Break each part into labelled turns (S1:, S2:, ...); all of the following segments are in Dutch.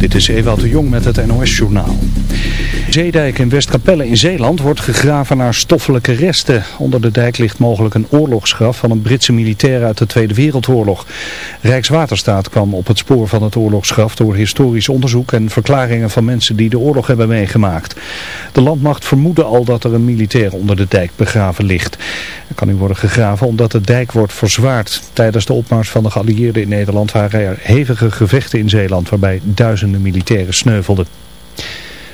S1: Dit is Ewout de Jong met het NOS-journaal. Zeedijk in Westkapelle in Zeeland wordt gegraven naar stoffelijke resten. Onder de dijk ligt mogelijk een oorlogsgraf van een Britse militair uit de Tweede Wereldoorlog. Rijkswaterstaat kwam op het spoor van het oorlogsgraf door historisch onderzoek en verklaringen van mensen die de oorlog hebben meegemaakt. De landmacht vermoedde al dat er een militair onder de dijk begraven ligt. Er kan nu worden gegraven omdat de dijk wordt verzwaard. Tijdens de opmars van de geallieerden in Nederland waren er hevige gevechten in Zeeland waarbij duizenden militairen sneuvelden.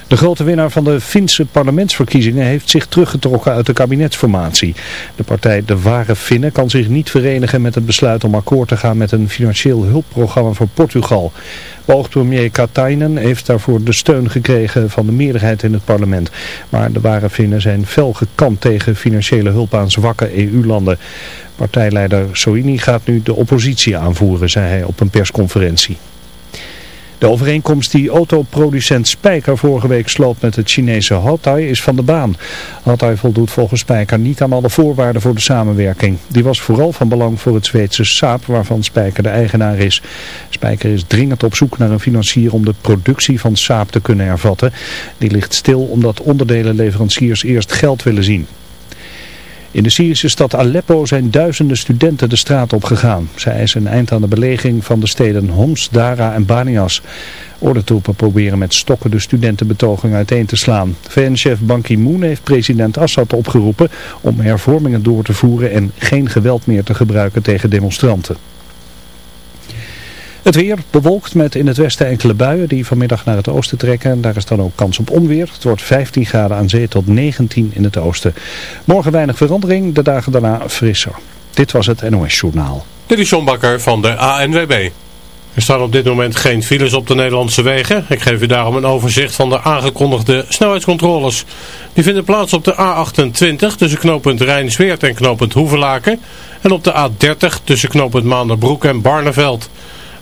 S1: De grote winnaar van de Finse parlementsverkiezingen heeft zich teruggetrokken uit de kabinetsformatie. De partij De Ware Finnen kan zich niet verenigen met het besluit om akkoord te gaan met een financieel hulpprogramma voor Portugal. Oogpremier Katainen heeft daarvoor de steun gekregen van de meerderheid in het parlement. Maar De Ware Finnen zijn fel gekant tegen financiële hulp aan zwakke EU-landen. Partijleider Soini gaat nu de oppositie aanvoeren, zei hij op een persconferentie. De overeenkomst die autoproducent Spijker vorige week sloot met het Chinese Hotai is van de baan. Hotai voldoet volgens Spijker niet aan alle voorwaarden voor de samenwerking. Die was vooral van belang voor het Zweedse Saab waarvan Spijker de eigenaar is. Spijker is dringend op zoek naar een financier om de productie van Saab te kunnen hervatten. Die ligt stil omdat onderdelenleveranciers eerst geld willen zien. In de Syrische stad Aleppo zijn duizenden studenten de straat op gegaan. Zij eisen een eind aan de beleging van de steden Homs, Dara en Banias. Ordentroepen proberen met stokken de studentenbetoging uiteen te slaan. VN-chef Ban Ki-moon heeft president Assad opgeroepen om hervormingen door te voeren en geen geweld meer te gebruiken tegen demonstranten. Het weer bewolkt met in het westen enkele buien die vanmiddag naar het oosten trekken. Daar is dan ook kans op onweer. Het wordt 15 graden aan zee tot 19 in het oosten. Morgen weinig verandering, de dagen daarna frisser. Dit was het NOS Journaal.
S2: Dit is John Bakker van de ANWB. Er staan op dit moment geen files op de Nederlandse wegen. Ik geef u daarom een overzicht van de aangekondigde snelheidscontroles. Die vinden plaats op de A28 tussen knooppunt Rijnsweert en knooppunt Hoevelaken. En op de A30 tussen knooppunt Maanderbroek en Barneveld.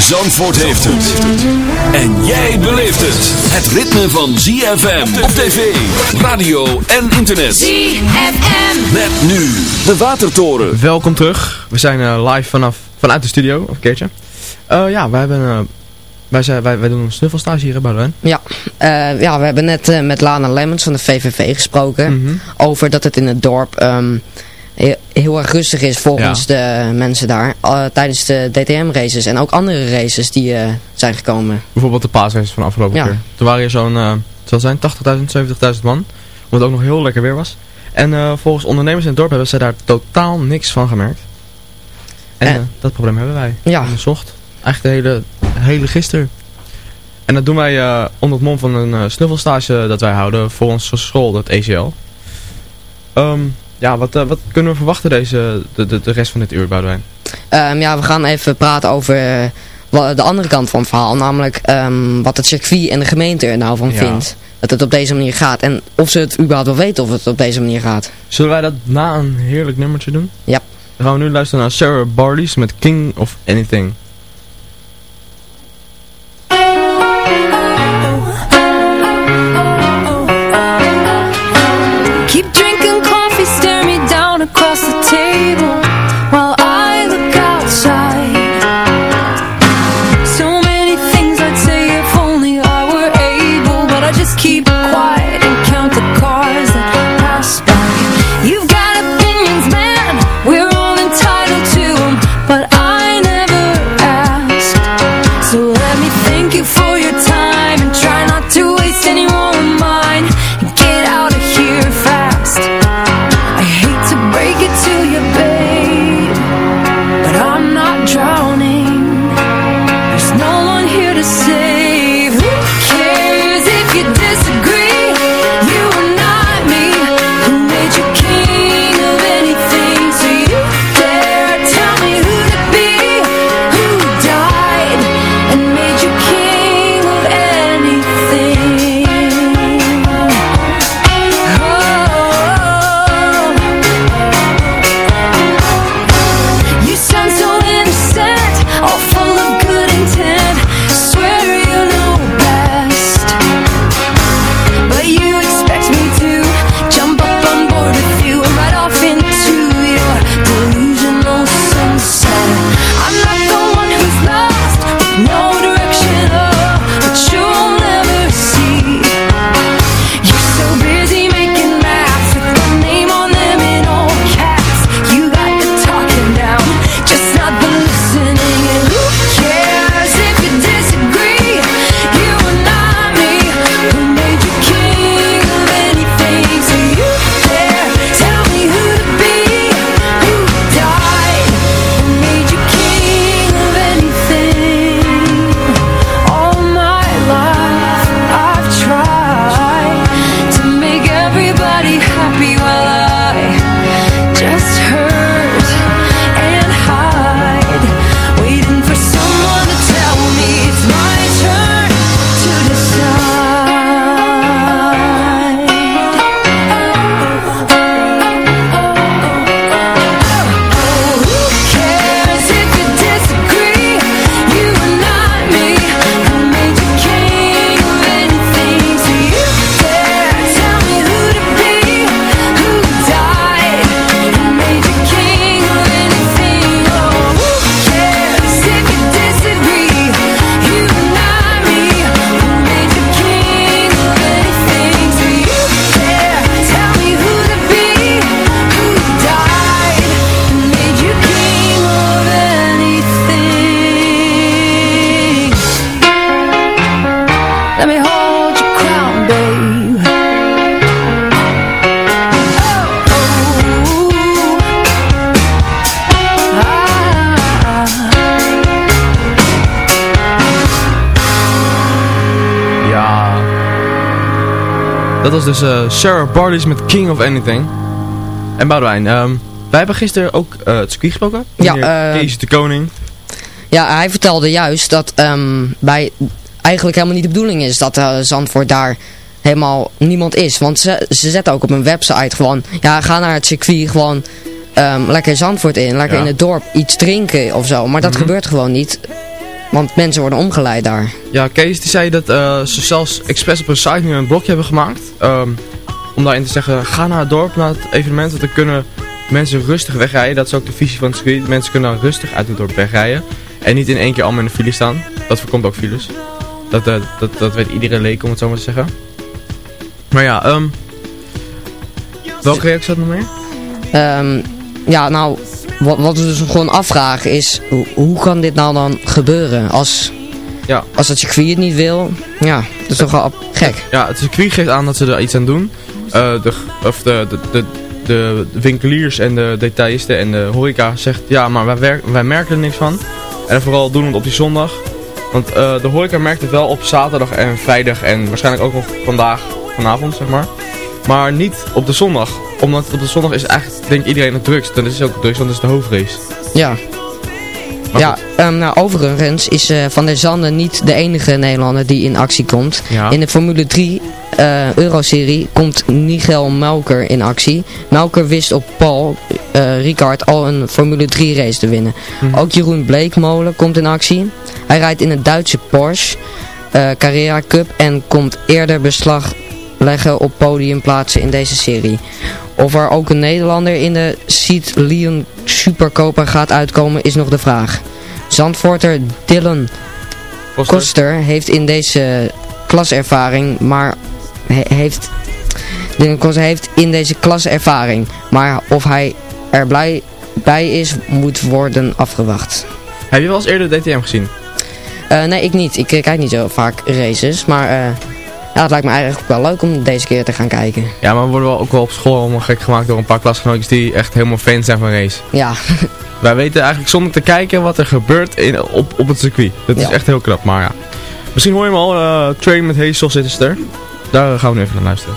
S3: Zandvoort heeft het. En jij beleeft het. Het ritme van ZFM op tv, radio en internet.
S4: ZFM.
S3: Met nu de Watertoren.
S5: Welkom terug. We zijn eh, live vanaf, vanuit de studio, of een keertje. Eh, ja, wij, hebben, eh, wij, zijn, wij, wij doen een snuffelstage hier, hè,
S6: Ja, eh, ja, we hebben net eh, met Lana Lemmens van de VVV gesproken.
S5: Mhm.
S6: Over dat het in het dorp ehm, heel, erg rustig is volgens de mensen daar. tijdens de DTM-races en ook andere races die eh, zijn gekomen.
S5: Bijvoorbeeld de paasraces van de afgelopen
S6: Ja.
S5: keer. Toen waren hier zo'n, eh, zal zijn, 80.000, 70.000 man. Omdat het ook nog heel lekker weer was. En eh, volgens ondernemers in het dorp hebben ze daar totaal niks van gemerkt. En
S6: En-
S5: dat probleem hebben wij.
S6: Ja.
S5: Onderzocht. Eigenlijk de hele, hele gisteren. En dat doen wij onder het mom van een snuffelstage dat wij houden voor onze school, dat ECL. Ehm, ja, wat, eh, wat kunnen we verwachten deze, de, de, de rest van dit uur, Boudewijn?
S6: Ehm, ja, we gaan even praten over eh, de andere kant van het verhaal. Namelijk ehm, wat het circuit en de gemeente er nou van
S5: Ja.
S6: vindt. Dat het op deze manier gaat. En of ze het überhaupt wel weten of het op deze manier gaat.
S5: Zullen wij dat na een heerlijk nummertje doen?
S6: Ja.
S5: Dan gaan we nu luisteren naar Sarah Barley's met King of Anything.
S4: Across the table
S5: Dat was dus eh, Sarah Bardis met King of Anything. En Boudewijn, ehm, wij hebben gisteren ook eh, het circuit gesproken.
S6: Ja, eh,
S5: Kees de Koning.
S6: Ja, hij vertelde juist dat ehm, bij eigenlijk helemaal niet de bedoeling is dat Zandvoort daar helemaal niemand is. Want ze, ze zetten ook op hun website gewoon, ja, ga naar het circuit gewoon ehm, lekker Zandvoort in, lekker
S5: Ja.
S6: in het dorp iets drinken of zo. Maar dat
S5: Mhm.
S6: gebeurt gewoon niet, want mensen worden omgeleid daar.
S5: Ja, Kees die zei dat eh, ze zelfs expres op hun site nu een blokje hebben gemaakt. ehm, om daarin te zeggen, ga naar het dorp, naar het evenement. Want dan kunnen mensen rustig wegrijden. Dat is ook de visie van het circuit. Mensen kunnen dan rustig uit het dorp wegrijden. En niet in één keer allemaal in de file staan. Dat voorkomt ook files. Dat, eh, dat, dat weet iedere leek om het zo maar te zeggen. Maar ja, ehm welke reactie had nog meer?
S6: Ehm, ja, nou, wat, wat we dus gewoon afvragen is, hoe, hoe kan dit nou dan gebeuren als,
S5: Ja.
S6: als het circuit het niet wil? Ja, dat is toch wel gek.
S5: Ja, het circuit geeft aan dat ze er iets aan doen. Eh, de, of de, de, de, de winkeliers en de detailisten en de horeca zegt ja, maar wij, werk, wij merken er niks van. En vooral doen we het op die zondag. Want eh, de horeca merkt het wel op zaterdag en vrijdag en waarschijnlijk ook nog vandaag, vanavond zeg maar. Maar niet op de zondag. Omdat op de zondag is eigenlijk, denk iedereen het drukst. Dan is het ook het drukst, want dat is de hoofdrace.
S6: Ja. Ja, ehm, nou overigens is eh, Van der Zanden niet de enige Nederlander die in actie komt.
S5: Ja.
S6: In de Formule 3 eh Euroserie komt Nigel Melker in actie. Melker wist op Paul eh, Ricard al een Formule 3 race te winnen.
S5: Mhm.
S6: Ook Jeroen Bleekmolen komt in actie. Hij rijdt in het Duitse Porsche eh, Carrera Cup en komt eerder beslag leggen op podiumplaatsen in deze serie. Of er ook een Nederlander in de Seat Leon Supercopa gaat uitkomen is nog de vraag. Zandvoorter Dylan
S5: Koster.
S6: Koster heeft in deze klaservaring, maar he- heeft, Dylan Koster heeft in deze klaservaring, maar of hij er blij bij is, moet worden afgewacht.
S5: Heb je wel eens eerder DTM gezien?
S6: Eh, nee, ik niet. Ik kijk niet zo vaak races, maar eh, ja, het lijkt me eigenlijk wel leuk om deze keer te gaan kijken.
S5: Ja, maar we worden wel ook wel op school allemaal gek gemaakt door een paar klasgenootjes die echt helemaal fan zijn van race.
S6: Ja,
S5: Wij weten eigenlijk zonder te kijken wat er gebeurt in, op, op het circuit. Dat is echt heel knap, maar ja. Misschien hoor je hem al, eh Train met Hazel Sister. Daar gaan we nu even naar luisteren.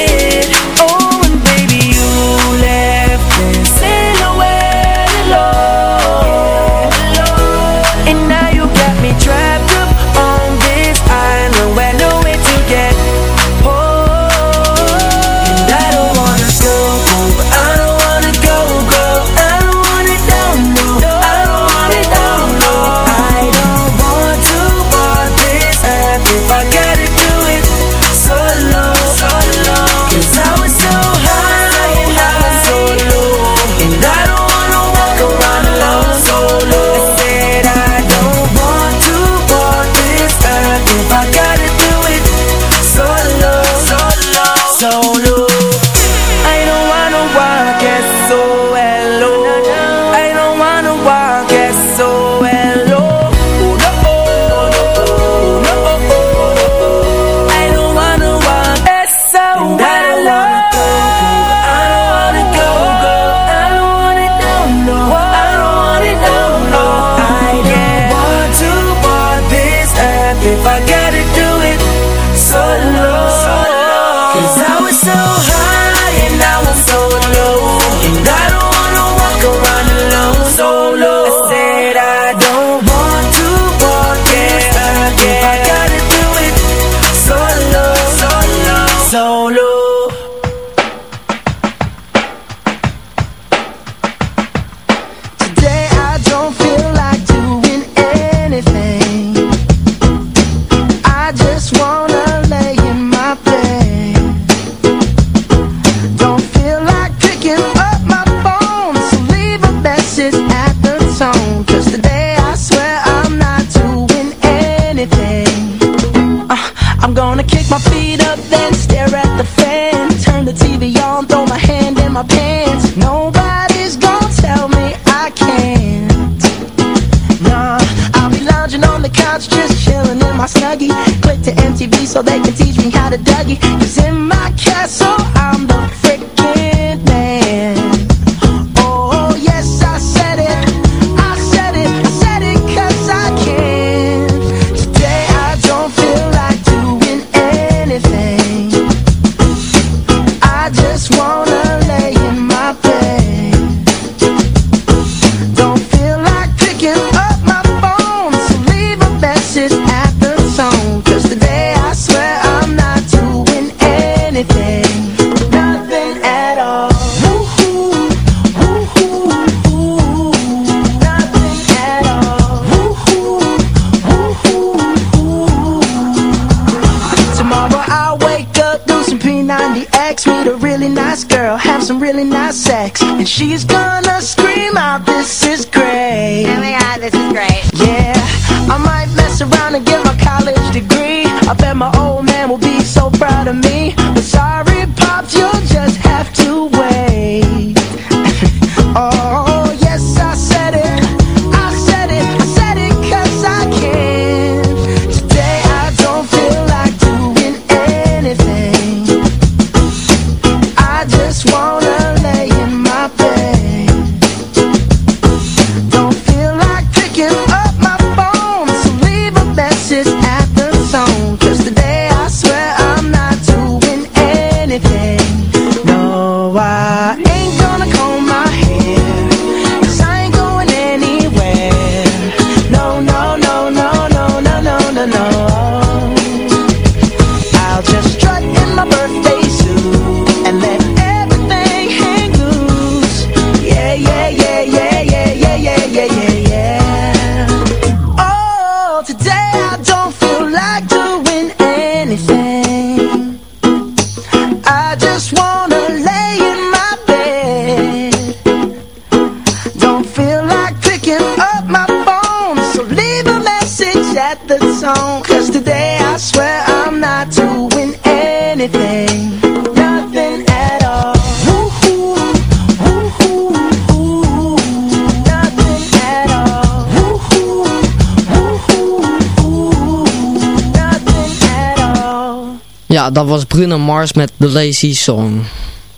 S6: Dat was Bruno Mars met The Lazy Song.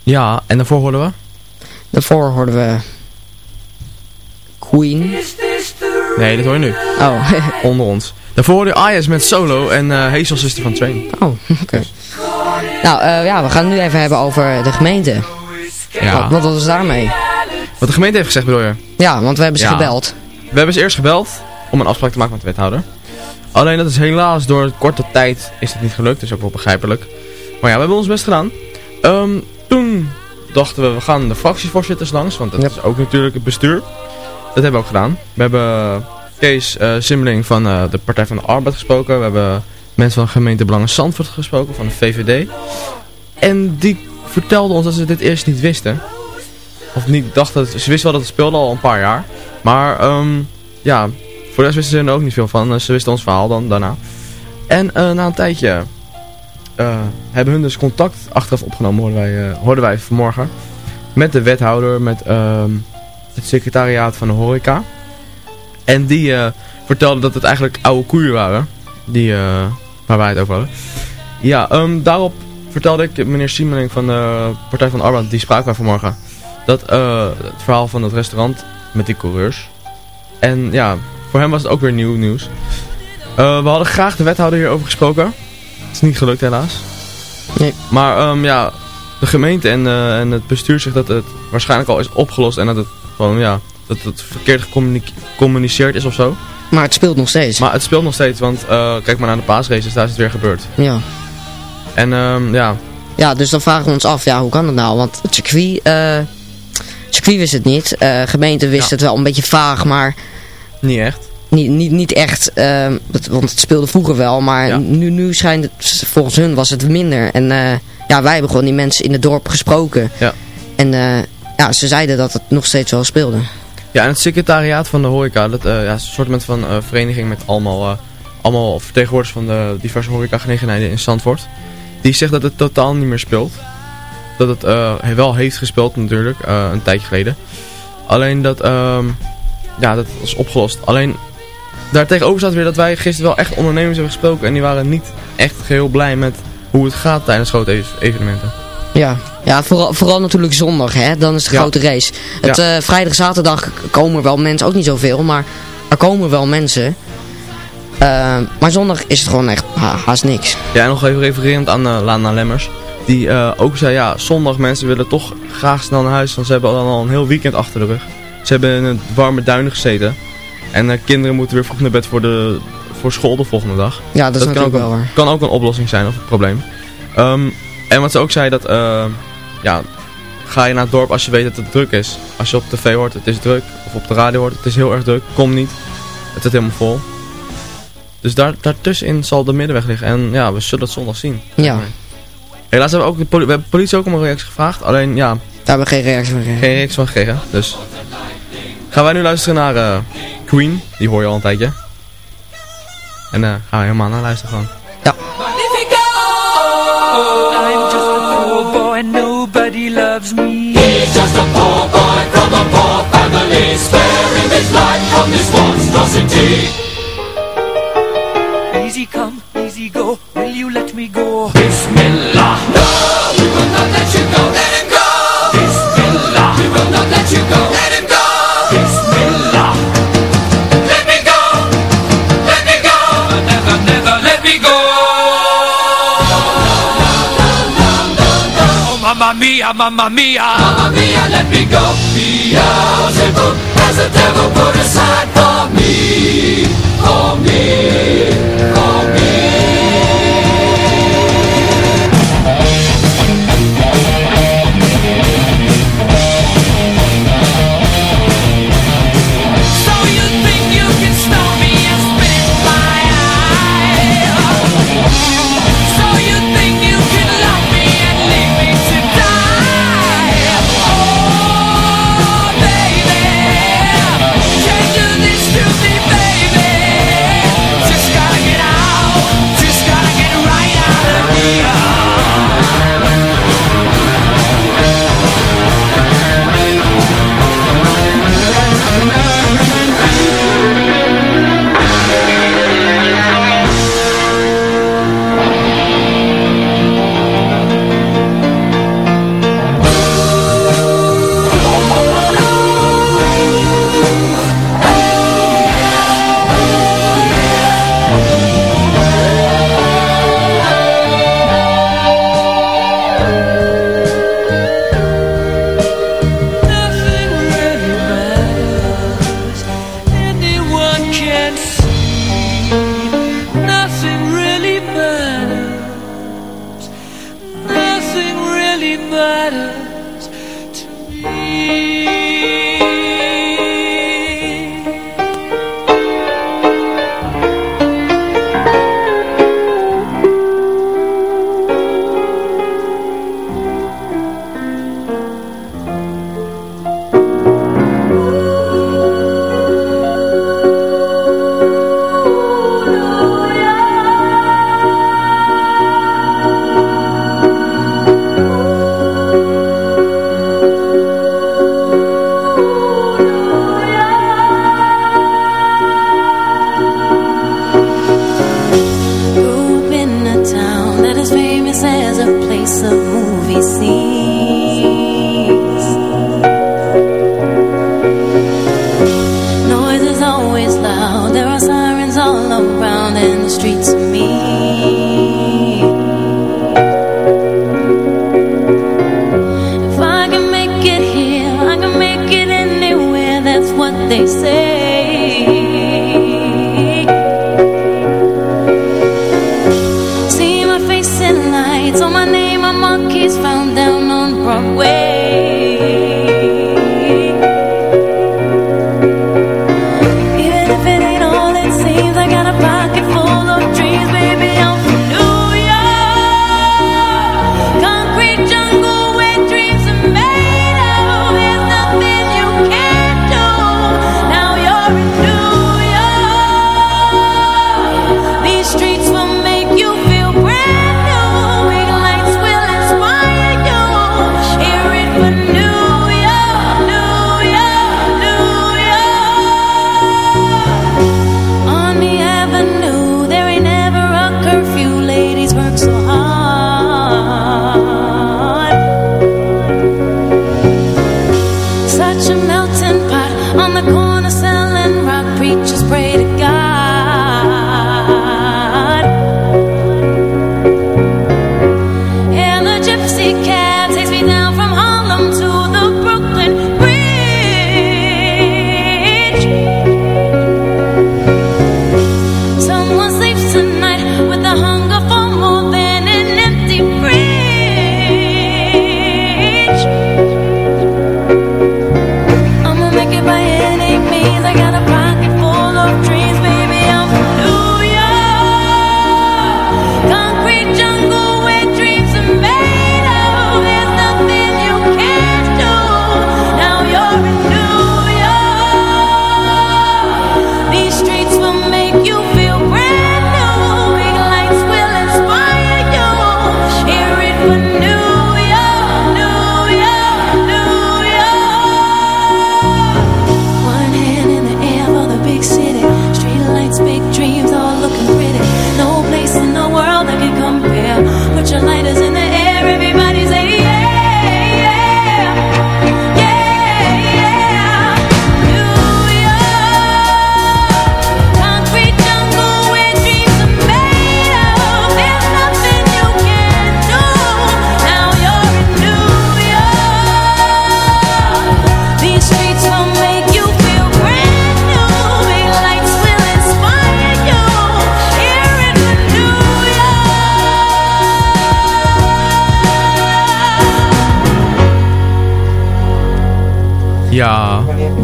S5: Ja, en daarvoor hoorden we?
S6: Daarvoor hoorden we... Queen.
S5: Nee, dat hoor je nu.
S6: Oh.
S5: Onder ons. Daarvoor hoorde je IS met Solo en uh, Hazel Sister van Train.
S6: Oh, oké. Nou, uh, ja, we gaan het nu even hebben over de gemeente.
S5: Ja.
S6: Wat, wat was daarmee?
S5: Wat de gemeente heeft gezegd bedoel je?
S6: Ja, want we hebben ze
S5: Ja.
S6: gebeld.
S5: We hebben ze eerst gebeld om een afspraak te maken met de wethouder. Alleen dat is helaas door korte tijd is het niet gelukt. Dat is ook wel begrijpelijk. Maar ja, we hebben ons best gedaan. Ehm, toen dachten we, we gaan de fractievoorzitters langs. Want dat
S6: Ja.
S5: is ook natuurlijk het bestuur. Dat hebben we ook gedaan. We hebben Kees eh Simmeling van eh, de Partij van de Arbeid gesproken. We hebben mensen van gemeente Belangen Zandvoort gesproken, van de VVD. En die vertelden ons dat ze dit eerst niet wisten. Of niet dachten, ze wisten wel dat het speelde al een paar jaar. Maar ehm, ja, voor de rest wisten ze er ook niet veel van. Ze wisten ons verhaal dan daarna. En eh, na een tijdje eh, hebben hun dus contact achteraf opgenomen, hoorden wij, hoorden wij vanmorgen. Met de wethouder, met ehm, het secretariaat van de horeca. En die vertelde dat het eigenlijk oude koeien waren. Die, waar wij het over hadden. Ja, ehm, daarop vertelde ik meneer Siemeling van de Partij van de Arbeid, die spraken wij vanmorgen. Dat het verhaal van het restaurant met die coureurs. En ja, voor hem was het ook weer nieuw nieuws. Eh, we hadden graag de wethouder hierover gesproken. Het is niet gelukt helaas.
S6: Nee.
S5: Maar ehm, ja, de gemeente en, eh, en het bestuur zegt dat het waarschijnlijk al is opgelost. En dat het gewoon, ja, dat het verkeerd gecommunic- gecommuniceerd is of zo.
S6: Maar het speelt nog steeds.
S5: Maar het speelt nog steeds, want eh, kijk maar naar de paasraces, daar is het weer gebeurd.
S6: Ja.
S5: En ehm, ja,
S6: Ja, dus dan vragen we ons af, ja, hoe kan het nou? Want het circuit, circuit wist het niet. Gemeente wist
S5: Ja.
S6: het wel een beetje vaag, maar
S5: niet echt.
S6: niet, niet, niet echt. ehm, het- want het speelde vroeger wel, maar
S5: Ja.
S6: nu, nu schijnt het, volgens hun was het minder. En eh, ja, wij hebben gewoon die mensen in het dorp gesproken.
S5: Ja.
S6: En eh, ja, ze zeiden dat het nog steeds wel speelde.
S5: Ja, en het secretariaat van de horeca, dat eh, ja, is een soort van vereniging met allemaal, allemaal vertegenwoordigers van de diverse horecagelegenheden in Zandvoort. Die zegt dat het totaal niet meer speelt. Dat het wel heeft gespeeld natuurlijk, een tijdje geleden. Alleen dat, ehm, ja, dat is opgelost. Alleen, daartegenover staat weer dat wij gisteren wel echt ondernemers hebben gesproken. En die waren niet echt geheel blij met hoe het gaat tijdens grote ev- evenementen.
S6: Ja, ja vooral, vooral natuurlijk zondag, hè? dan is de
S5: Ja.
S6: grote race. Het
S5: Ja.
S6: eh, vrijdag, zaterdag komen er wel mensen, ook niet zoveel, maar er komen wel mensen. Eh, maar zondag is het gewoon echt ha- haast niks.
S5: Ja, en nog even refererend aan eh, Lana Lemmers. Die ook zei, ja, zondag mensen willen toch graag snel naar huis. Want ze hebben dan al een heel weekend achter de rug. Ze hebben in het warme duinen gezeten. En eh, kinderen moeten weer vroeg naar bed voor, de, voor school de volgende dag.
S6: Ja, dat, is
S5: kan ook,
S6: wel
S5: een,
S6: waar.
S5: kan ook een oplossing zijn of een probleem. Ehm, en wat ze ook zei, dat eh, ja, ga je naar het dorp als je weet dat het druk is. Als je op tv hoort, het is druk. Of op de radio hoort, het is heel erg druk. Kom niet. Het zit helemaal vol. Dus daar, daartussenin zal de middenweg liggen. En ja, we zullen het zondag zien.
S6: Ja,
S5: Helaas hebben we ook de poli- we hebben de politie ook om een reactie gevraagd. Alleen ja,
S6: daar hebben we geen reactie van gegeven.
S5: geen reactie van gekregen. Dus gaan wij nu luisteren naar eh, Queen. Die hoor je al een tijdje. En eh gaan we helemaal naar luisteren gewoon.
S7: I'm just a poor boy, nobody loves me.
S8: He's just a poor boy from a poor family, sparing his life from this monstrosity.
S7: Easy come, easy go, will you let me go? Mamma mia, mamma mia.
S8: Let me go. Beelzebub has a devil put aside for me. For me. For me.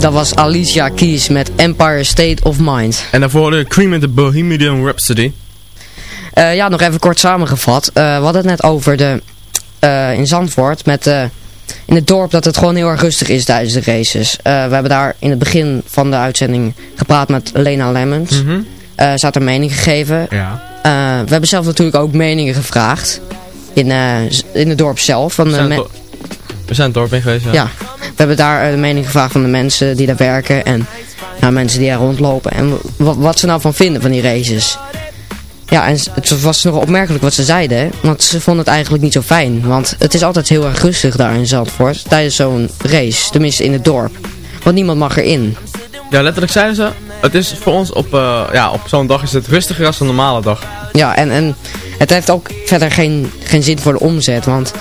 S6: Dat was Alicia Keys met Empire State of Mind.
S5: En daarvoor de Cream in the Bohemian Rhapsody.
S6: Eh, ja, nog even kort samengevat. Eh, we hadden het net over de, eh, in Zandvoort met in het dorp dat het gewoon heel erg rustig is tijdens de races. We hebben daar in het begin van de uitzending gepraat met Lena Lemmens.
S5: Mhm.
S6: Ze had haar mening gegeven.
S5: Ja.
S6: We hebben zelf natuurlijk ook meningen gevraagd. In, in het dorp zelf. Van
S5: We zijn, het, dorp in geweest, ja.
S6: ja, hebben daar eh, de mening gevraagd van de mensen die daar werken. En nou, mensen die daar rondlopen. En wat, ze nou van vinden van die races. Ja, en het was nog opmerkelijk wat ze zeiden. Want ze vonden het eigenlijk niet zo fijn. Want het is altijd heel erg rustig daar in Zandvoort. Tijdens zo'n race. Tenminste in het dorp. Want niemand mag erin.
S5: Ja, letterlijk zeiden ze, het is voor ons op, eh, ja, op zo'n dag is het rustiger als een normale dag.
S6: Ja, en, en het heeft ook verder geen, geen zin voor de omzet. Want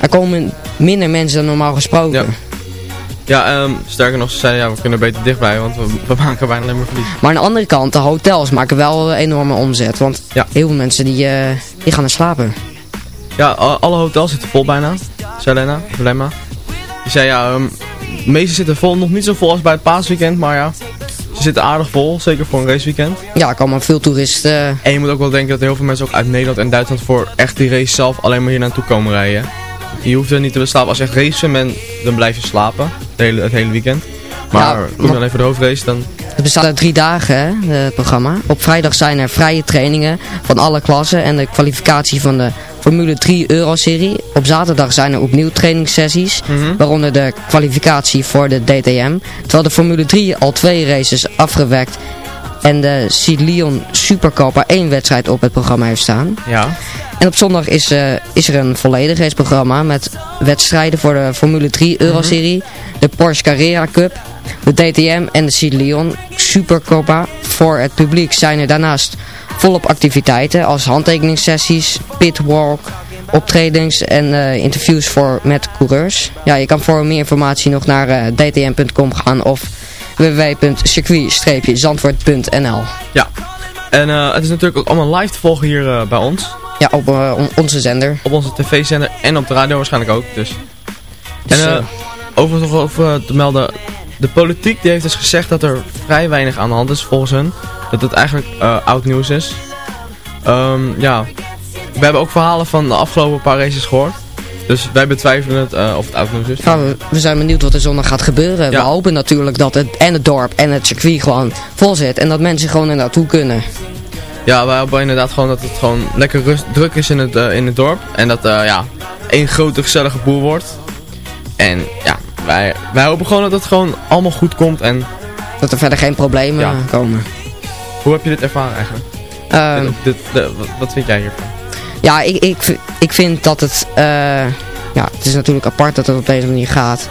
S6: er komen minder mensen dan normaal gesproken.
S5: Ja. Ja, ehm, sterker nog, ze zeiden ja, we kunnen beter dichtbij, want we, we maken bijna alleen maar verlies.
S6: Maar aan de andere kant, de hotels maken wel een enorme omzet. Want
S5: Ja.
S6: heel veel mensen die, eh, die gaan er slapen.
S5: Ja, alle hotels zitten vol bijna. Selena, Lemma. Die zei ja, um, de meeste zitten vol, nog niet zo vol als bij het paasweekend, maar ja. Ze zitten aardig vol, zeker voor een raceweekend.
S6: Ja, er komen veel toeristen.
S5: En je moet ook wel denken dat heel veel mensen ook uit Nederland en Duitsland voor echt die race zelf alleen maar hier naartoe komen rijden. Je hoeft er niet te slapen. Als je echt racen bent, dan blijf je slapen. Het hele, het hele weekend. Maar
S6: Ja,
S5: je dan even de hoofdrace, dan...
S6: Het bestaat uit drie dagen, hè, het programma. Op vrijdag zijn er vrije trainingen van alle klassen en de kwalificatie van de Formule 3 Euro-serie. Op zaterdag zijn er opnieuw trainingssessies, waaronder de kwalificatie voor de DTM. Terwijl de Formule 3 al twee races afgewerkt en de Supercup er één wedstrijd op het programma heeft staan.
S5: Ja.
S6: En op zondag is, eh, is er een volledig raceprogramma met wedstrijden voor de Formule 3 Euro-serie, de Porsche Carrera Cup, de DTM en de Seed Leon Supercopa. Voor het publiek zijn er daarnaast volop activiteiten als handtekeningssessies, pitwalk, optredens en eh, interviews voor, met coureurs. Ja, je kan voor meer informatie nog naar eh, dtm.com gaan of www.circuit-zandvoort.nl
S5: Ja. En eh, het is natuurlijk ook allemaal live te volgen hier eh, bij ons.
S6: Ja, op eh, on- onze zender.
S5: Op onze tv-zender en op de radio waarschijnlijk ook. Dus.
S6: Dus,
S5: en overigens nog over te melden. De politiek die heeft dus gezegd dat er vrij weinig aan de hand is volgens hun. Dat het eigenlijk oud nieuws is. Ehm, ja. We hebben ook verhalen van de afgelopen paar races gehoord. Dus wij betwijfelen het eh, of het nieuws is.
S6: We, zijn benieuwd wat er zondag gaat gebeuren. We hopen natuurlijk dat het en het dorp en het circuit gewoon vol zit. En dat mensen gewoon er naartoe kunnen.
S5: Ja, wij hopen inderdaad gewoon dat het gewoon lekker rust, druk is in het, eh, in het dorp. En dat uh, ja, één grote gezellige boel wordt. En ja, wij, wij hopen gewoon dat het gewoon allemaal goed komt. En
S6: Dat er verder geen problemen
S5: Ja.
S6: komen.
S5: hoe heb je dit ervaren eigenlijk?
S6: Ehm,
S5: Dit- dit, de- wat- wat vind jij hiervan?
S6: Ja, ik, ik, ik vind dat het... eh, ja, het is natuurlijk apart dat het op deze manier gaat.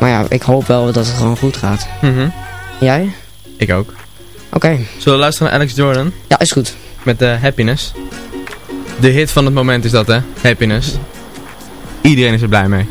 S6: Maar ja, ik hoop wel dat het gewoon goed gaat.
S5: Mhm.
S6: Jij?
S5: Ik ook.
S6: Oké.
S5: Zullen we luisteren naar Alex Jordan?
S6: Ja, is goed.
S5: Met de Happiness. De hit van het moment is dat hè? Happiness. Iedereen is er blij mee.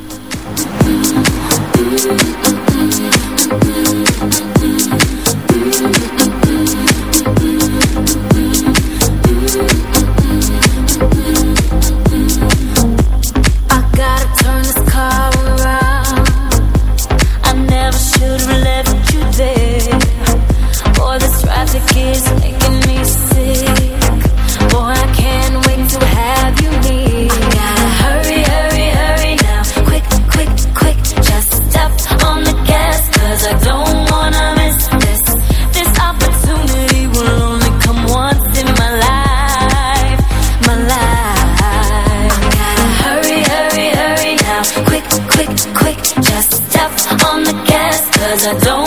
S4: I don't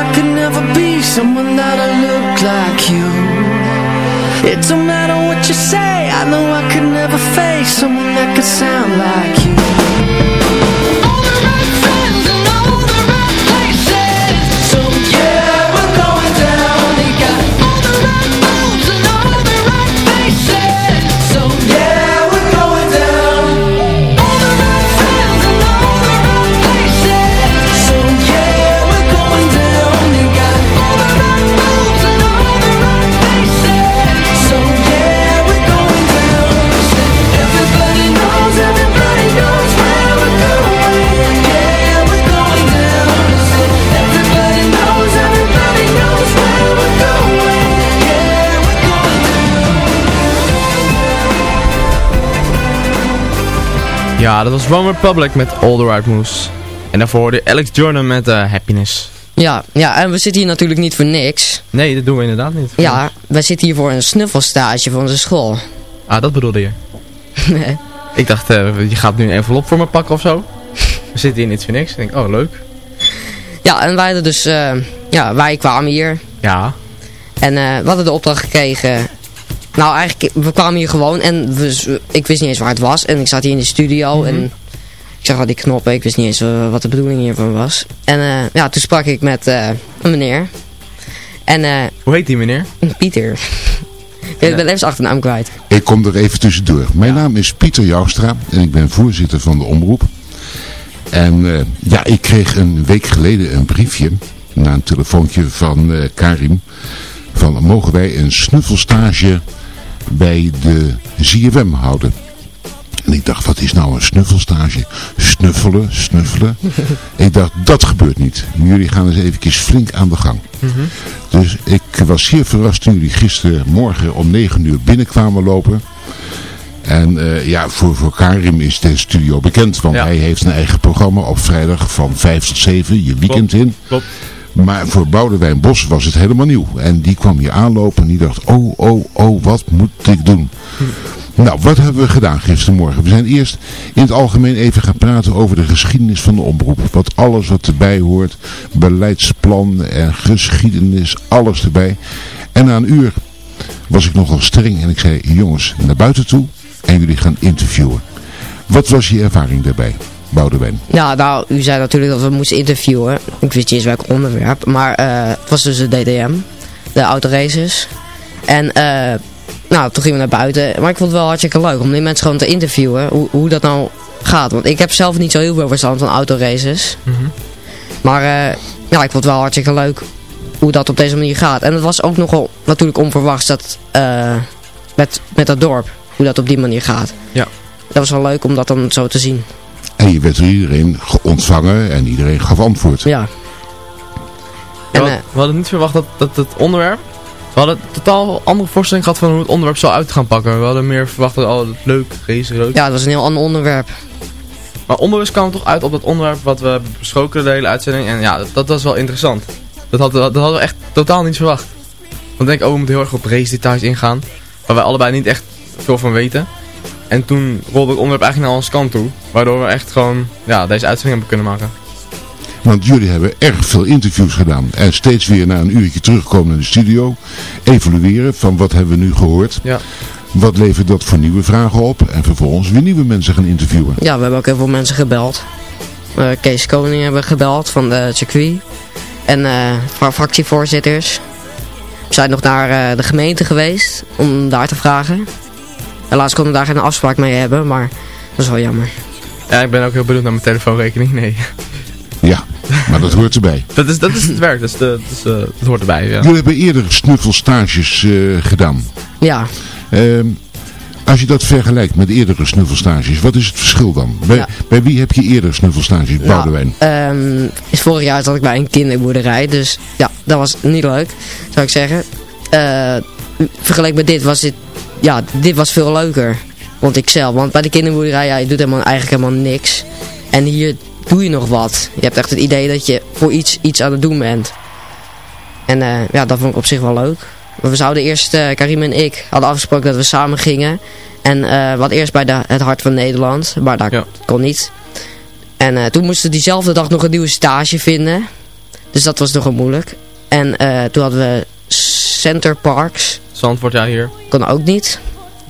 S7: I could never be someone that I look like you. It don't matter what you say I know I could never face someone that could sound like you.
S5: Ja, dat was One Public met All The Right Moves. En daarvoor hoorde Alex Jordan met uh, Happiness.
S6: Ja, ja, en we zitten hier natuurlijk niet voor niks.
S5: Nee, dat doen we inderdaad niet.
S6: Ja, we zitten hier voor een snuffelstage van onze school.
S5: Ah, dat bedoelde je?
S6: nee.
S5: Ik dacht, eh, je gaat nu een envelop voor me pakken of zo. we zitten hier niet voor niks. Ik denk, oh, leuk.
S6: Ja, en wij er dus... Eh, ja, wij kwamen hier.
S5: Ja.
S6: En we hadden de opdracht gekregen nou, eigenlijk, we kwamen hier gewoon en we, ik wist niet eens waar het was. En ik zat hier in de studio en ik zag al die knoppen. Ik wist niet eens eh, wat de bedoeling hiervan was. En eh, ja, toen sprak ik met eh, een meneer. En eh,
S5: Hoe heet die meneer?
S6: Pieter. ik ben even achternaam kwijt.
S9: Ik kom er even tussendoor. Mijn naam is Pieter Joustra en ik ben voorzitter van de omroep. En eh, ja, ik kreeg een week geleden een briefje na een telefoontje van eh, Karim. Van mogen wij een snuffelstage bij de ZFM houden? En ik dacht, wat is nou een snuffelstage? Snuffelen, snuffelen. ik dacht, dat gebeurt niet. Jullie gaan eens even flink aan de gang. Dus ik was zeer verrast toen jullie gistermorgen om 9 uur binnenkwamen lopen. En eh, ja, voor, voor Karim is de studio bekend, want
S5: Ja.
S9: hij heeft een eigen programma op vrijdag van 5 tot 7, je weekend in.
S5: Klopt.
S9: Maar voor Boudewijn Bos was het helemaal nieuw. En die kwam hier aanlopen en die dacht, oh, oh, oh, wat moet ik doen? Nou, wat hebben we gedaan gistermorgen? We zijn eerst in het algemeen even gaan praten over de geschiedenis van de omroep. Wat alles wat erbij hoort, beleidsplan en geschiedenis, alles erbij. En na een uur was ik nogal streng en ik zei, jongens, naar buiten toe en jullie gaan interviewen. Wat was je ervaring daarbij, Boudewijn?
S6: Ja, nou, u zei natuurlijk dat we moesten interviewen. Ik wist niet eens welk onderwerp. Maar eh, het was dus de DTM. De autoraces. En eh, nou, toen gingen we naar buiten. Maar ik vond het wel hartstikke leuk om die mensen gewoon te interviewen. Hoe, hoe dat nou gaat. Want ik heb zelf niet zo heel veel verstand van autoraces. Maar eh, ja, ik vond het wel hartstikke leuk hoe dat op deze manier gaat. En het was ook nogal natuurlijk onverwachts dat, eh, met, met dat dorp. Hoe dat op die manier gaat.
S5: Ja.
S6: Dat was wel leuk om dat dan zo te zien.
S9: En je werd door iedereen ge- ontvangen en iedereen gaf antwoord.
S6: Ja.
S5: we,
S6: En, eh,
S5: we hadden niet verwacht dat, dat het onderwerp... We hadden een totaal andere voorstelling gehad van hoe het onderwerp zou uit gaan pakken. We hadden meer verwacht dat oh, leuk, geestig, leuk.
S6: Ja, dat was een heel ander onderwerp.
S5: Maar onbewust kwam het toch uit op dat onderwerp wat we hebben besproken de hele uitzending. En ja, dat, dat was wel interessant. Dat, had, dat hadden we echt totaal niet verwacht. Want ik denk, oh, we moeten heel erg op race details ingaan. Waar wij allebei niet echt veel van weten. En toen rolde het onderwerp eigenlijk naar onze kant toe. Waardoor we echt gewoon ja, deze uitzending hebben kunnen maken.
S9: Want jullie hebben erg veel interviews gedaan. En steeds weer na een uurtje terugkomen in de studio. Evalueren van wat hebben we nu gehoord.
S5: Ja.
S9: Wat levert dat voor nieuwe vragen op. En vervolgens weer nieuwe mensen gaan interviewen.
S6: Ja, we hebben ook heel veel mensen gebeld. Eh, Kees Koning hebben we gebeld van de circuit. En eh, fra- fractievoorzitters. We zijn nog naar eh, de gemeente geweest om daar te vragen. Helaas konden we daar geen afspraak mee hebben, maar dat is wel jammer.
S5: Ja, ik ben ook heel benieuwd naar mijn telefoonrekening. Nee,
S9: Ja, maar dat hoort erbij.
S5: dat is, dat is het werk. Dat, is de, dat, is, eh, dat hoort erbij, ja.
S9: Jullie hebben eerder snuffelstages eh, gedaan.
S6: Ja,
S9: Ehm, als je dat vergelijkt met eerdere snuffelstages, wat is het verschil dan? Bij,
S6: Ja.
S9: bij wie heb je eerder snuffelstages?
S6: Nou,
S9: Boudewijn.
S6: ehm, is vorig jaar zat ik bij een kinderboerderij, dus ja, dat was niet leuk, zou ik zeggen. Eh, vergeleken met dit was dit, ja, dit was veel leuker, vond ik zelf. Want bij de kinderboerderij, ja, je doet helemaal, eigenlijk helemaal niks. En hier doe je nog wat. Je hebt echt het idee dat je voor iets, iets aan het doen bent. En eh, ja, dat vond ik op zich wel leuk. We zouden eerst, eh, Karim en ik, hadden afgesproken dat we samen gingen. En eh wat eerst bij de, het Hart van Nederland, maar
S5: Ja.
S6: kon niet. En toen moesten we diezelfde dag nog een nieuwe stage vinden. Dus dat was nogal moeilijk. En toen hadden we Center Parks.
S5: Zandvoort, ja, hier.
S6: Kon ook niet.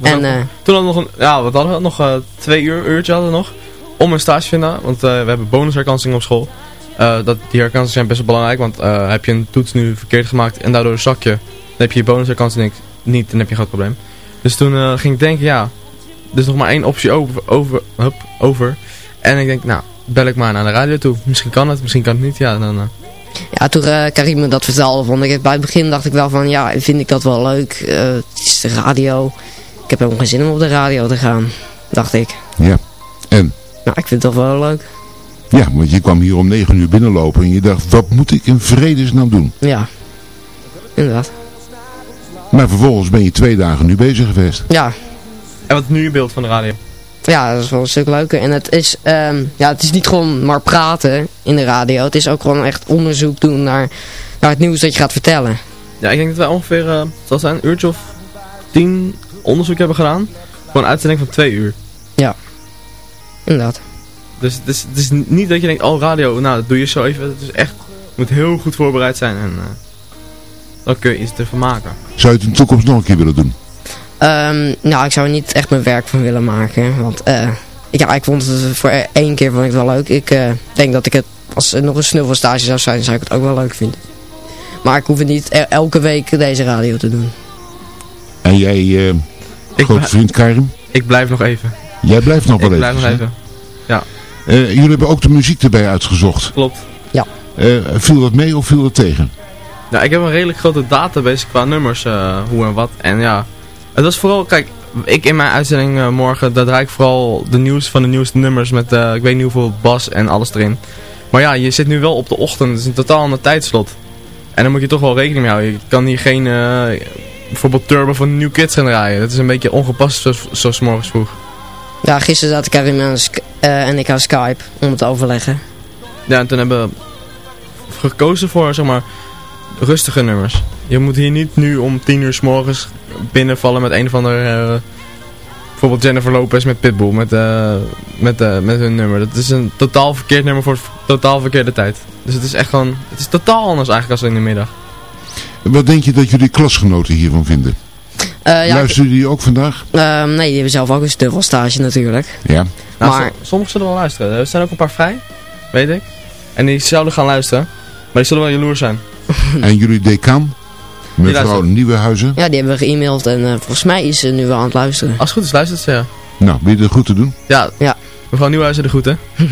S6: En
S5: ook-
S6: eh,
S5: Toen hadden we nog een, ja, wat hadden we nog? eh, twee uur, uurtje hadden we nog. Om een stage te vinden, want eh, we hebben bonusherkansingen op school. Dat, die herkansingen zijn best wel belangrijk, want heb je een toets nu verkeerd gemaakt en daardoor zak je, dan heb je je bonusherkansing niet, dan heb je een groot probleem. Dus toen ging ik denken, ja, er is nog maar één optie over, over, hup, over. En ik denk, nou, bel ik maar naar de radio toe. Misschien kan het, misschien kan het niet, ja, dan...
S6: ja, toen eh, Karim me dat vertelde, vond ik het bij het begin dacht ik wel van, ja, vind ik dat wel leuk. Eh, het is de radio. Ik heb helemaal geen zin om op de radio te gaan, dacht ik.
S9: Ja. En?
S6: Nou, ik vind het toch wel leuk.
S9: Ja, want je kwam hier om 9 uur binnenlopen en je dacht, wat moet ik in vredesnaam doen?
S6: Ja, inderdaad.
S9: Maar vervolgens ben je twee dagen nu bezig geweest.
S6: Ja,
S5: En wat is nu je beeld van de radio?
S6: Ja, dat is wel een stuk leuker. En het is, ehm, ja, het is niet gewoon maar praten in de radio. Het is ook gewoon echt onderzoek doen naar, naar het nieuws dat je gaat vertellen.
S5: Ja, ik denk dat wij ongeveer, eh zal het zijn, een uurtje of tien onderzoek hebben gedaan. Voor een uitzending van twee uur.
S6: Inderdaad.
S5: Dus het is, het is niet dat je denkt, oh radio, nou dat doe je zo even. Het is echt, je moet heel goed voorbereid zijn en eh, dan kun je iets ervan maken.
S9: Zou je het in de toekomst nog een keer willen doen?
S6: Ehm, nou, ik zou er niet echt mijn werk van willen maken. Want eh, ja, ik vond het voor één keer vond ik het wel leuk. Ik eh, denk dat ik het, als er nog een snuffelstage zou zijn, zou ik het ook wel leuk vinden. Maar ik hoef het niet e- elke week deze radio te doen.
S9: En jij, eh
S5: Ik
S9: grote vriend Karim?
S5: Ik blijf nog even.
S9: Jij blijft nog wel
S5: ik
S9: even.
S5: blijf nog even. Ja,
S9: Eh, jullie hebben ook de muziek erbij uitgezocht.
S5: klopt.
S9: Eh, viel dat mee of viel dat tegen?
S5: Ja, ik heb een redelijk grote database qua nummers, eh, hoe en wat. En ja, het was vooral, kijk, ik in mijn uitzending eh, morgen, daar draai ik vooral de nieuws van de nieuwste nummers met, eh, ik weet niet hoeveel bas en alles erin. Maar ja, je zit nu wel op de ochtend, het is een totaal ander tijdslot. En dan moet je toch wel rekening mee houden. Je kan hier geen, eh, bijvoorbeeld Turbo van New Kids gaan draaien. Dat is een beetje ongepast zoals, zoals morgens vroeg.
S6: Ja, gisteren zaten Karim en, en ik aan Skype om het te overleggen.
S5: Ja, en toen hebben we gekozen voor, zeg maar, rustige nummers. Je moet hier niet nu om tien uur s morgens binnenvallen met een of ander... eh, bijvoorbeeld Jennifer Lopez met Pitbull, met, eh, met, eh, met hun nummer. Dat is een totaal verkeerd nummer voor totaal verkeerde tijd. Dus het is echt gewoon... Het is totaal anders eigenlijk als in de middag.
S9: Wat denk je dat jullie klasgenoten hiervan vinden?
S6: Eh, ja,
S9: Luisteren die ook vandaag?
S6: ehm, nee, die hebben zelf ook een stuffelstage natuurlijk.
S9: Ja.
S5: Nou,
S6: Maar-
S5: som- sommigen zullen wel luisteren. Er zijn ook een paar vrij, weet ik. En die zouden gaan luisteren. Maar die zullen wel jaloers zijn.
S9: En jullie decaan? Mevrouw. Nieuwenhuizen?
S6: Ja, die hebben we geëmaild en eh, volgens mij is ze nu wel aan het luisteren.
S5: Als het goed is, luistert ze, ja.
S9: Nou, wil je het goed te doen?
S5: Ja,
S6: Ja.
S5: mevrouw Nieuwhuizen de groeten.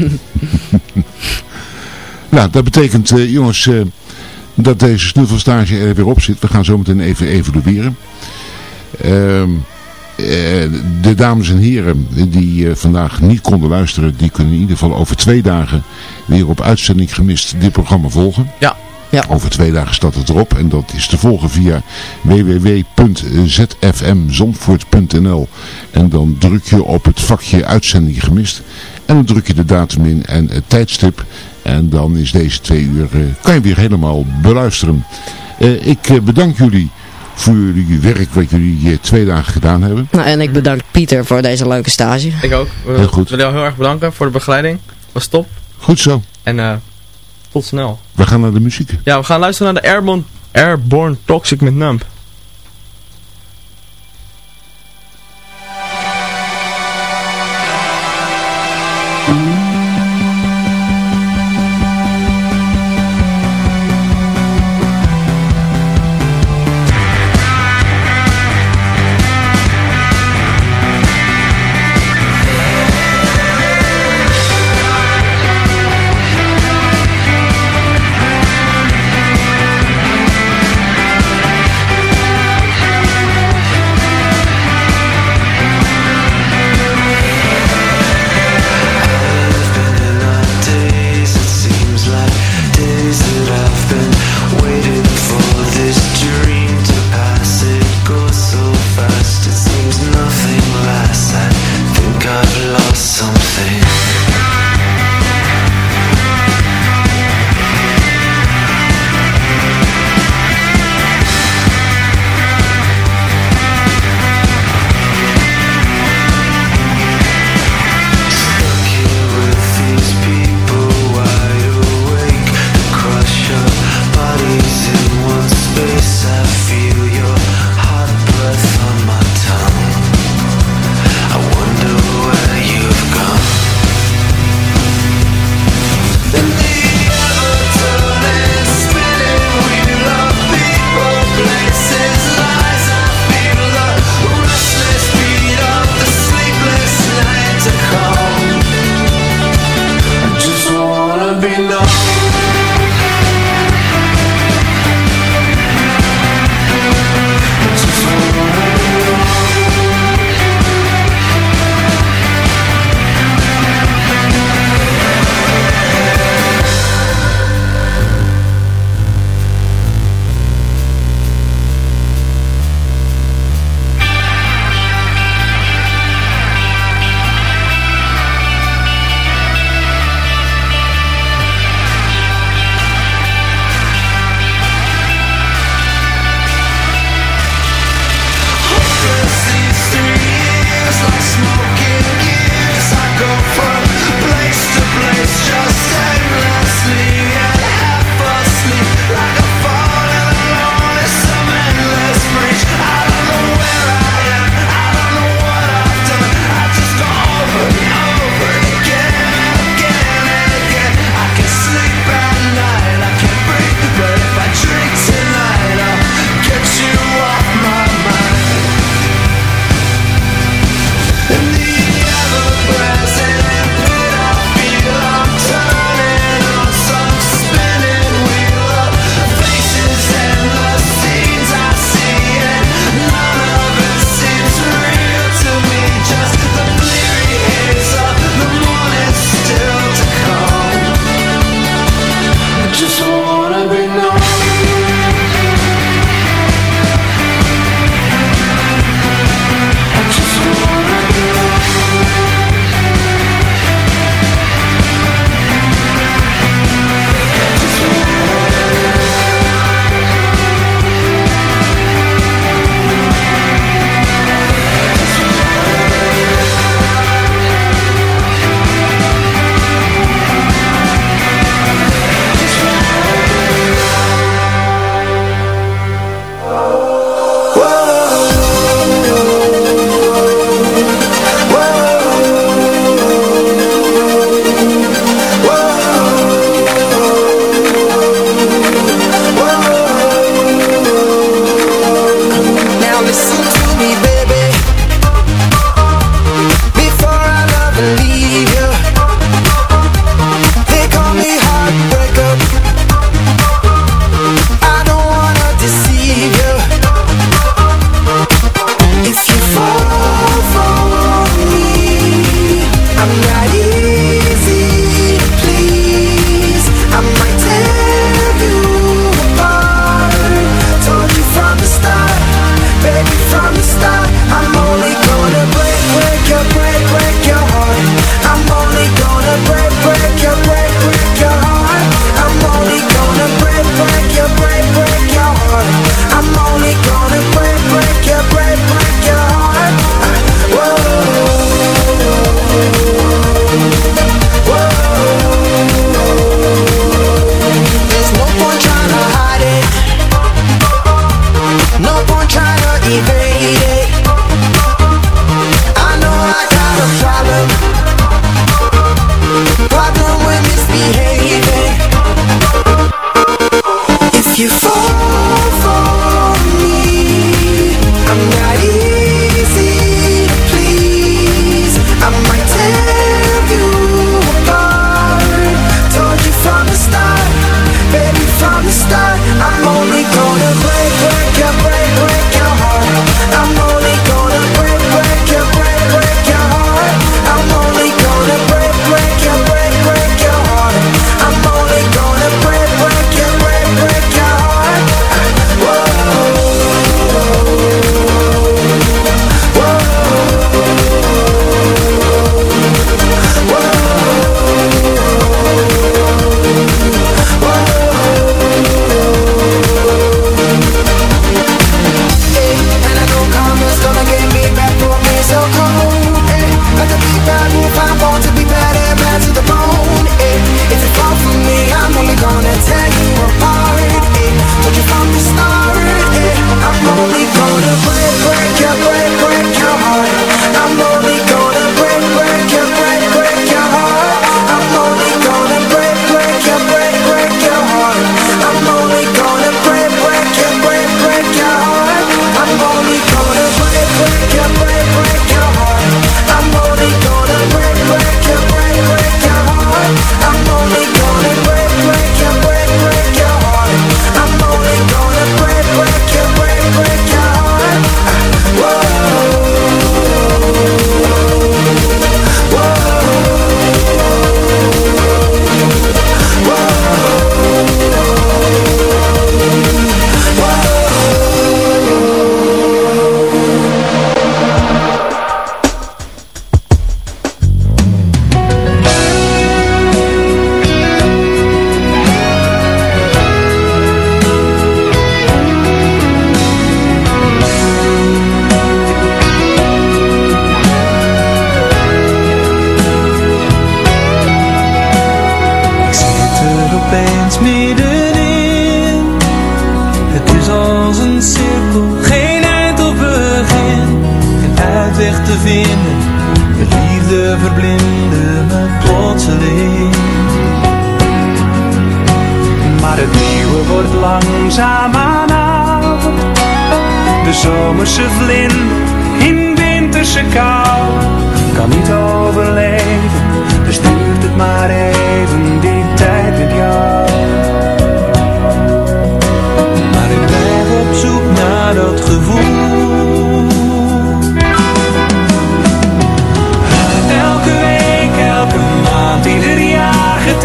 S9: Nou, dat betekent, eh, jongens, eh, dat deze snuffelstage er weer op zit. We gaan zo meteen even evalueren. Ehm, eh, de dames en heren die eh, vandaag niet konden luisteren, die kunnen in ieder geval over twee dagen weer op uitzending gemist dit programma volgen.
S5: Ja.
S6: Ja.
S9: Over twee dagen staat het erop en dat is te volgen via www.zfmzandvoort.nl en dan druk je op het vakje uitzending gemist en dan druk je de datum in en het tijdstip en dan is deze twee uur, eh, kan je weer helemaal beluisteren. Eh, ik eh, bedank jullie voor jullie werk wat jullie eh, twee dagen gedaan hebben.
S6: Nou, en ik bedank Pieter voor deze leuke stage.
S5: Ik ook. We
S9: Heel goed.
S5: willen jou heel erg bedanken voor de begeleiding. Was top.
S9: Goed zo,
S5: En eh, tot snel.
S9: we gaan naar de muziek.
S5: Ja, we gaan luisteren naar de Airborne, Airborne Toxic met Numb.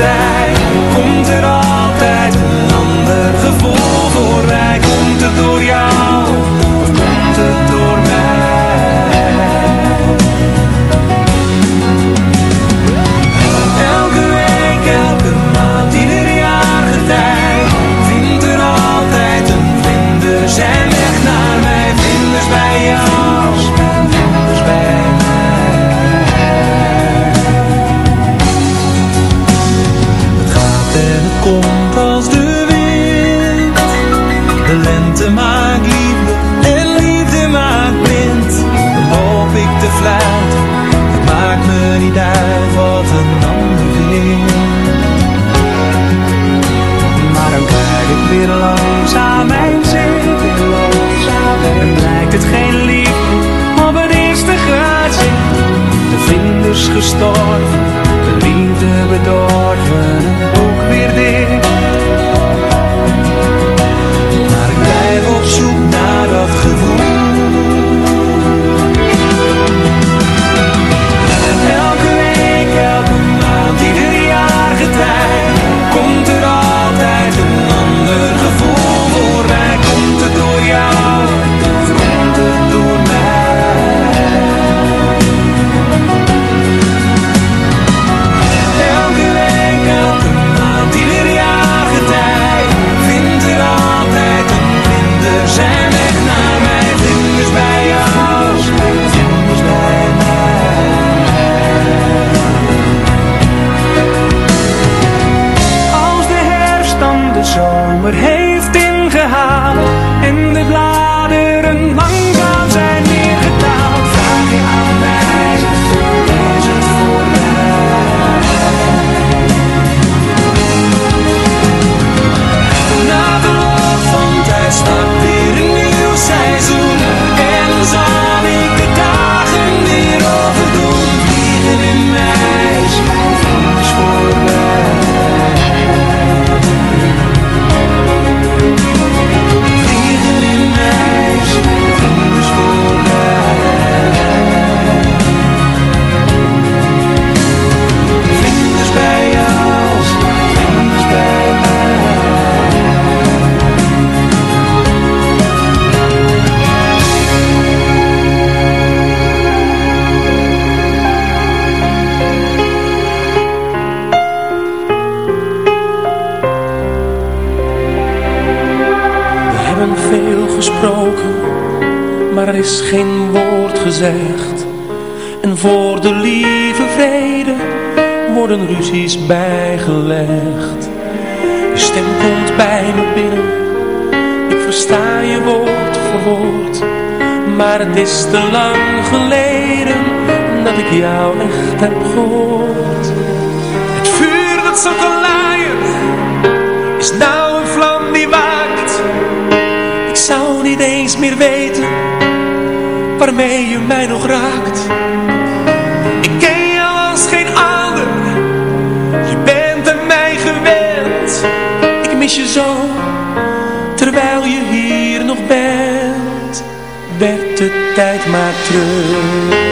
S10: sad halen En voor de lieve vrede worden ruzies bijgelegd. Je stem komt bij me binnen. Ik versta je woord voor woord. Maar het is te lang geleden Dat ik jou echt heb gehoord. Het vuur dat zat te laaien Is nou een vlam die waakt. Ik zou niet eens meer weten waarmee je mij nog raakt. Ik ken je als geen ander, je bent aan mij gewend. Ik mis je zo, terwijl je hier nog bent. Werd de tijd maar terug.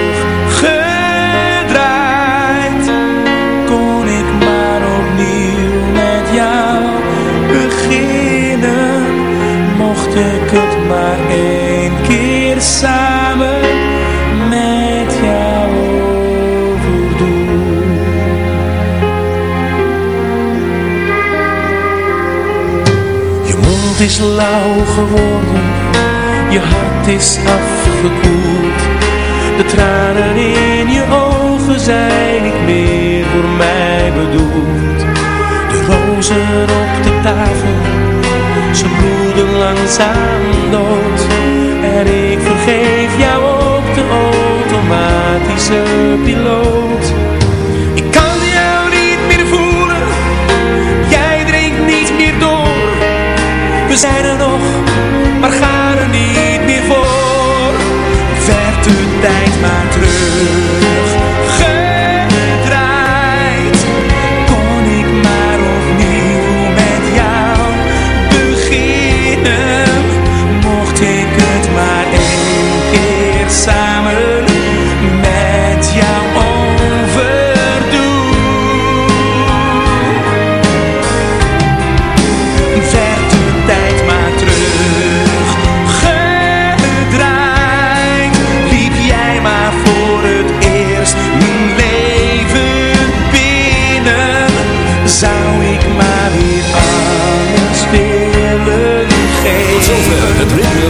S10: is lauw geworden, je hart is afgekoeld. De tranen in je ogen zijn niet meer voor mij bedoeld. De rozen op de tafel, ze bloeden langzaam dood. En ik vergeef jou ook de
S11: automatische piloot. zijn er nog, maar ga er niet.